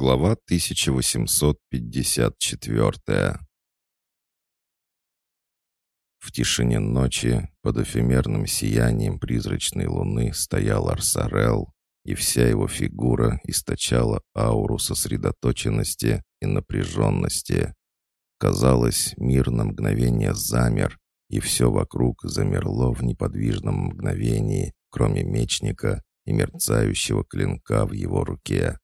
Глава 1854 В тишине ночи, под эфемерным сиянием призрачной луны, стоял Арсарел, и вся его фигура источала ауру сосредоточенности и напряженности. Казалось, мир на мгновение замер, и все вокруг замерло в неподвижном мгновении, кроме мечника и мерцающего клинка в его руке.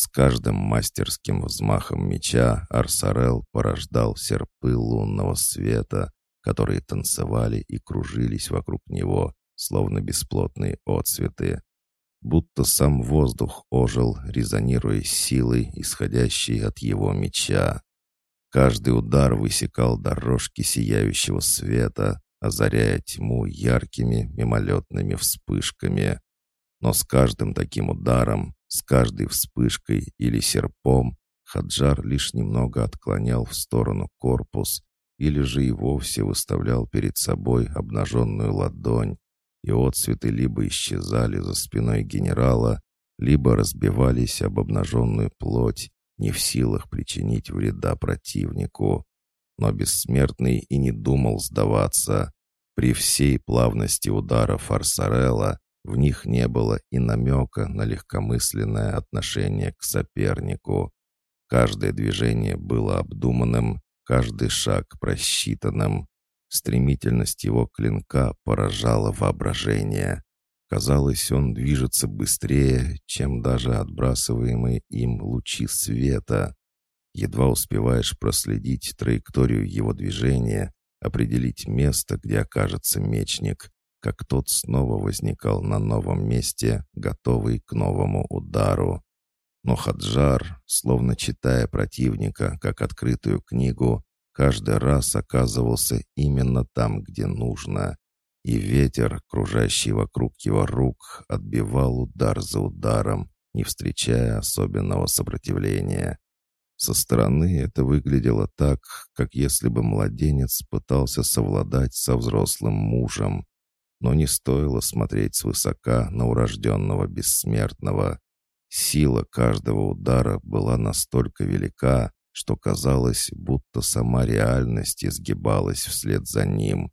С каждым мастерским взмахом меча Арсарел порождал серпы лунного света, которые танцевали и кружились вокруг него, словно бесплотные отцветы. Будто сам воздух ожил, резонируя силой, исходящей от его меча. Каждый удар высекал дорожки сияющего света, озаряя тьму яркими мимолетными вспышками. Но с каждым таким ударом с каждой вспышкой или серпом Хаджар лишь немного отклонял в сторону корпус или же и вовсе выставлял перед собой обнаженную ладонь, и отцветы либо исчезали за спиной генерала, либо разбивались об обнаженную плоть, не в силах причинить вреда противнику. Но бессмертный и не думал сдаваться. При всей плавности удара Фарсарелла в них не было и намека на легкомысленное отношение к сопернику. Каждое движение было обдуманным, каждый шаг просчитанным. Стремительность его клинка поражала воображение. Казалось, он движется быстрее, чем даже отбрасываемые им лучи света. Едва успеваешь проследить траекторию его движения, определить место, где окажется мечник, как тот снова возникал на новом месте, готовый к новому удару. Но Хаджар, словно читая противника как открытую книгу, каждый раз оказывался именно там, где нужно. И ветер, кружащий вокруг его рук, отбивал удар за ударом, не встречая особенного сопротивления. Со стороны это выглядело так, как если бы младенец пытался совладать со взрослым мужем. Но не стоило смотреть свысока на урожденного бессмертного. Сила каждого удара была настолько велика, что казалось, будто сама реальность изгибалась вслед за ним.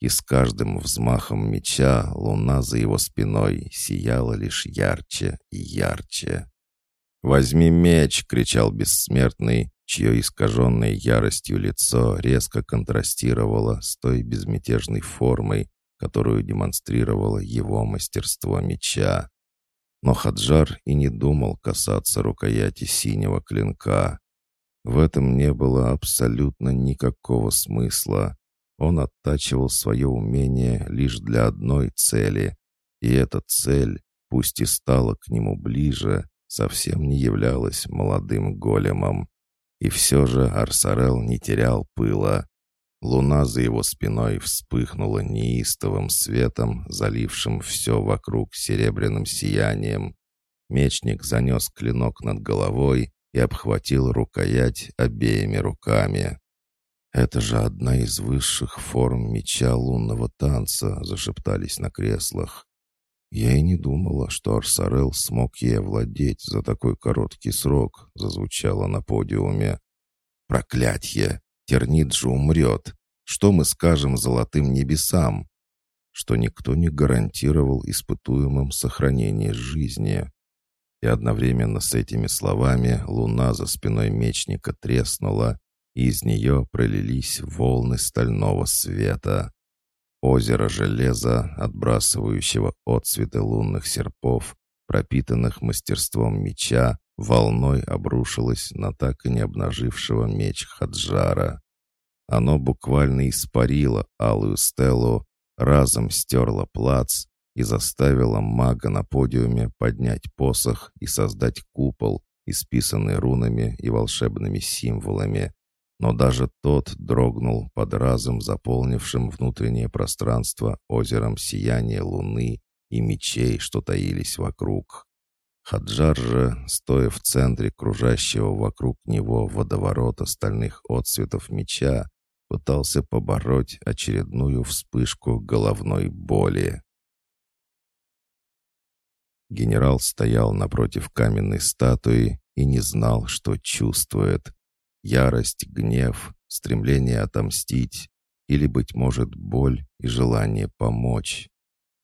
И с каждым взмахом меча луна за его спиной сияла лишь ярче и ярче. «Возьми меч!» — кричал бессмертный, чье искаженное яростью лицо резко контрастировало с той безмятежной формой, которую демонстрировало его мастерство меча. Но Хаджар и не думал касаться рукояти синего клинка. В этом не было абсолютно никакого смысла. Он оттачивал свое умение лишь для одной цели, и эта цель, пусть и стала к нему ближе, совсем не являлась молодым големом. И все же Арсарел не терял пыла. Луна за его спиной вспыхнула неистовым светом, залившим все вокруг серебряным сиянием. Мечник занес клинок над головой и обхватил рукоять обеими руками. «Это же одна из высших форм меча лунного танца», — зашептались на креслах. «Я и не думала, что Арсарел смог ей овладеть за такой короткий срок», — зазвучало на подиуме. «Проклятье! Тернит же умрет. Что мы скажем золотым небесам? Что никто не гарантировал испытуемым сохранение жизни. И одновременно с этими словами луна за спиной мечника треснула, и из нее пролились волны стального света. Озеро железа, отбрасывающего отцветы лунных серпов, пропитанных мастерством меча, волной обрушилось на так и не обнажившего меч Хаджара. Оно буквально испарило алую стелу, разом стерло плац и заставило мага на подиуме поднять посох и создать купол, исписанный рунами и волшебными символами. Но даже тот дрогнул под разом заполнившим внутреннее пространство озером сияния луны и мечей, что таились вокруг. Хаджар же, стоя в центре кружащего вокруг него водоворота стальных отцветов меча, пытался побороть очередную вспышку головной боли. Генерал стоял напротив каменной статуи и не знал, что чувствует. Ярость, гнев, стремление отомстить или, быть может, боль и желание помочь.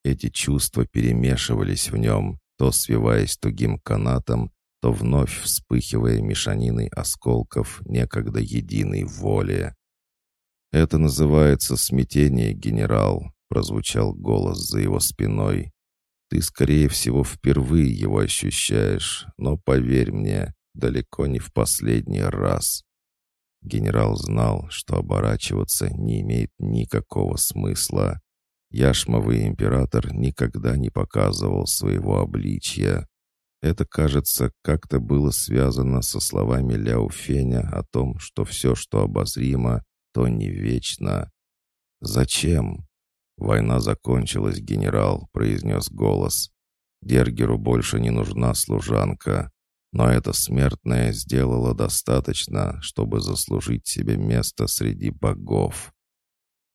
Эти чувства перемешивались в нем, то свиваясь тугим канатом, то вновь вспыхивая мешаниной осколков некогда единой воли. «Это называется смятение, генерал», — прозвучал голос за его спиной. «Ты, скорее всего, впервые его ощущаешь, но, поверь мне, далеко не в последний раз». Генерал знал, что оборачиваться не имеет никакого смысла. Яшмовый император никогда не показывал своего обличья. Это, кажется, как-то было связано со словами Ляо Феня о том, что все, что обозримо, то не вечно. «Зачем?» «Война закончилась, генерал», — произнес голос. «Дергеру больше не нужна служанка, но эта смертная сделала достаточно, чтобы заслужить себе место среди богов».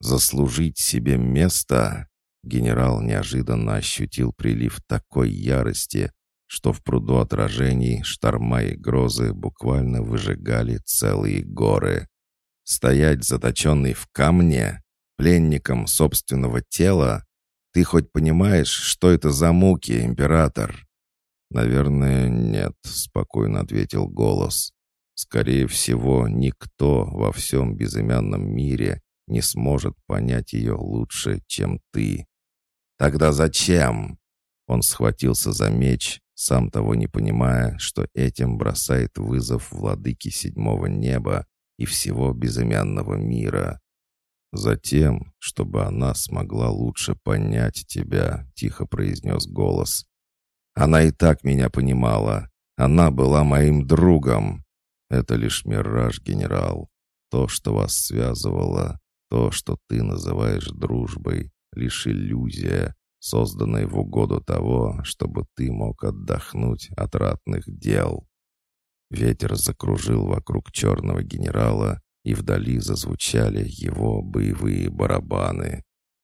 «Заслужить себе место?» Генерал неожиданно ощутил прилив такой ярости, что в пруду отражений шторма и грозы буквально выжигали целые горы. Стоять заточенный в камне, пленником собственного тела? Ты хоть понимаешь, что это за муки, император?» «Наверное, нет», — спокойно ответил голос. «Скорее всего, никто во всем безымянном мире не сможет понять ее лучше, чем ты». «Тогда зачем?» Он схватился за меч, сам того не понимая, что этим бросает вызов владыке седьмого неба, и всего безымянного мира. Затем, чтобы она смогла лучше понять тебя, тихо произнес голос. Она и так меня понимала. Она была моим другом. Это лишь мираж, генерал. То, что вас связывало, то, что ты называешь дружбой, лишь иллюзия, созданная в угоду того, чтобы ты мог отдохнуть от ратных дел. Ветер закружил вокруг черного генерала, и вдали зазвучали его боевые барабаны.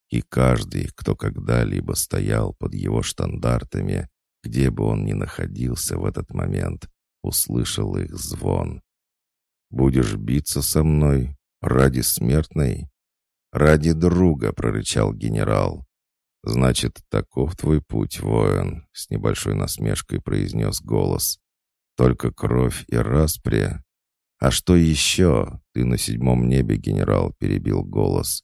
И каждый, кто когда-либо стоял под его штандартами, где бы он ни находился в этот момент, услышал их звон. «Будешь биться со мной? Ради смертной?» «Ради друга!» — прорычал генерал. «Значит, таков твой путь, воин», — с небольшой насмешкой произнес голос. Только кровь и распри. А что еще? Ты на седьмом небе, генерал, перебил голос.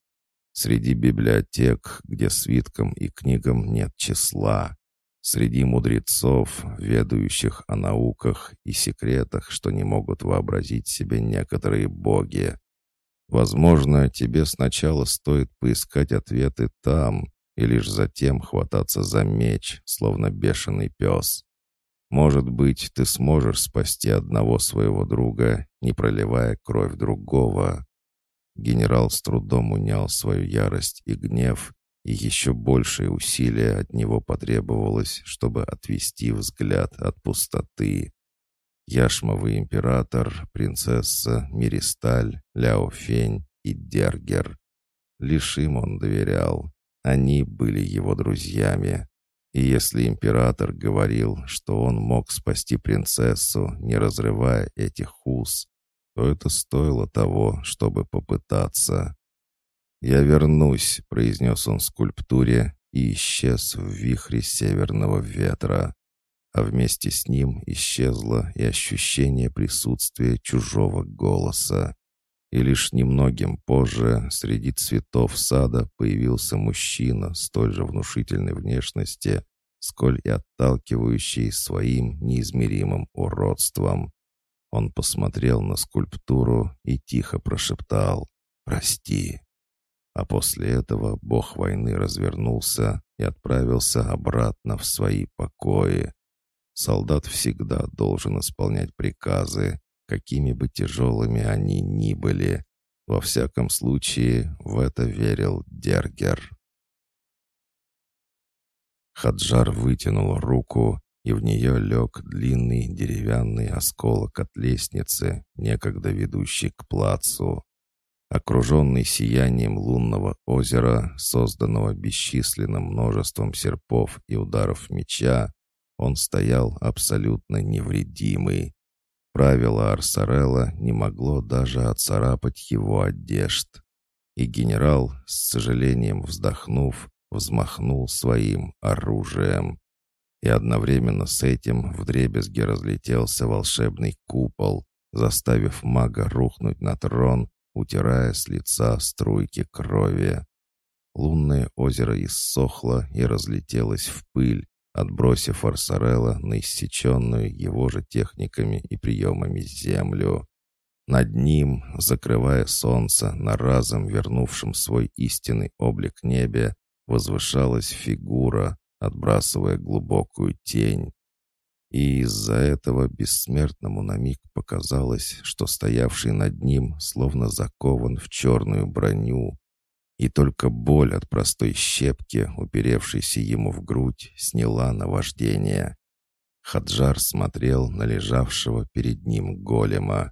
Среди библиотек, где свиткам и книгам нет числа. Среди мудрецов, ведающих о науках и секретах, что не могут вообразить себе некоторые боги. Возможно, тебе сначала стоит поискать ответы там, и лишь затем хвататься за меч, словно бешеный пес. Может быть, ты сможешь спасти одного своего друга, не проливая кровь другого. Генерал с трудом унял свою ярость и гнев, и еще большее усилие от него потребовалось, чтобы отвести взгляд от пустоты. Яшмовый император, принцесса, Миристаль, Ляо Фень и Дергер. Лишь им он доверял. Они были его друзьями. И если император говорил, что он мог спасти принцессу, не разрывая этих уз, то это стоило того, чтобы попытаться. «Я вернусь», — произнес он скульптуре и исчез в вихре северного ветра. А вместе с ним исчезло и ощущение присутствия чужого голоса. И лишь немногим позже среди цветов сада появился мужчина столь же внушительной внешности, сколь и отталкивающий своим неизмеримым уродством. Он посмотрел на скульптуру и тихо прошептал «Прости». А после этого бог войны развернулся и отправился обратно в свои покои. Солдат всегда должен исполнять приказы, какими бы тяжелыми они ни были. Во всяком случае, в это верил Дергер. Хаджар вытянул руку, и в нее лег длинный деревянный осколок от лестницы, некогда ведущий к плацу. Окруженный сиянием лунного озера, созданного бесчисленным множеством серпов и ударов меча, он стоял абсолютно невредимый. правило Арсарелла не могло даже оцарапать его одежд. И генерал, с сожалением вздохнув, взмахнул своим оружием. И одновременно с этим вдребезги разлетелся волшебный купол, заставив мага рухнуть на трон, утирая с лица струйки крови. Лунное озеро иссохло и разлетелось в пыль, отбросив Арсарелла на иссеченную его же техниками и приемами землю. Над ним, закрывая солнце на разом вернувшем свой истинный облик небе, возвышалась фигура, отбрасывая глубокую тень. И из-за этого бессмертному на миг показалось, что стоявший над ним словно закован в черную броню, и только боль от простой щепки, уперевшейся ему в грудь, сняла наваждение. Хаджар смотрел на лежавшего перед ним голема.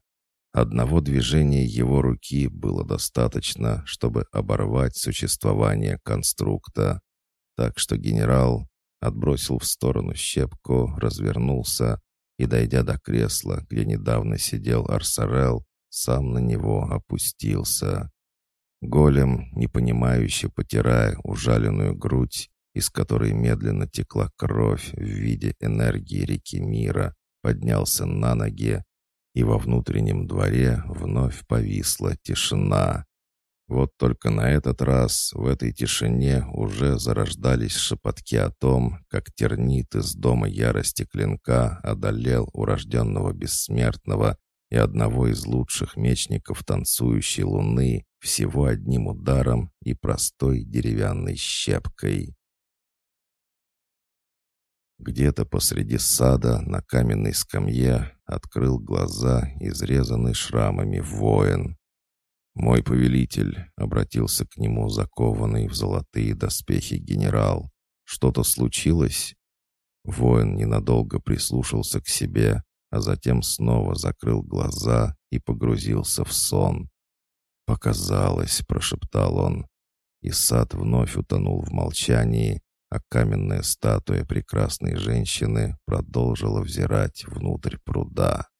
Одного движения его руки было достаточно, чтобы оборвать существование конструкта. Так что генерал отбросил в сторону щепку, развернулся и, дойдя до кресла, где недавно сидел Арсарел, сам на него опустился. Голем, непонимающе потирая ужаленную грудь, из которой медленно текла кровь в виде энергии реки мира, поднялся на ноги, и во внутреннем дворе вновь повисла тишина. Вот только на этот раз в этой тишине уже зарождались шепотки о том, как тернит из дома ярости клинка одолел урожденного бессмертного и одного из лучших мечников танцующей луны всего одним ударом и простой деревянной щепкой. Где-то посреди сада на каменной скамье открыл глаза изрезанный шрамами воин. «Мой повелитель», — обратился к нему закованный в золотые доспехи генерал, — «что-то случилось?» Воин ненадолго прислушался к себе, а затем снова закрыл глаза и погрузился в сон. «Показалось», — прошептал он, и сад вновь утонул в молчании, а каменная статуя прекрасной женщины продолжила взирать внутрь пруда.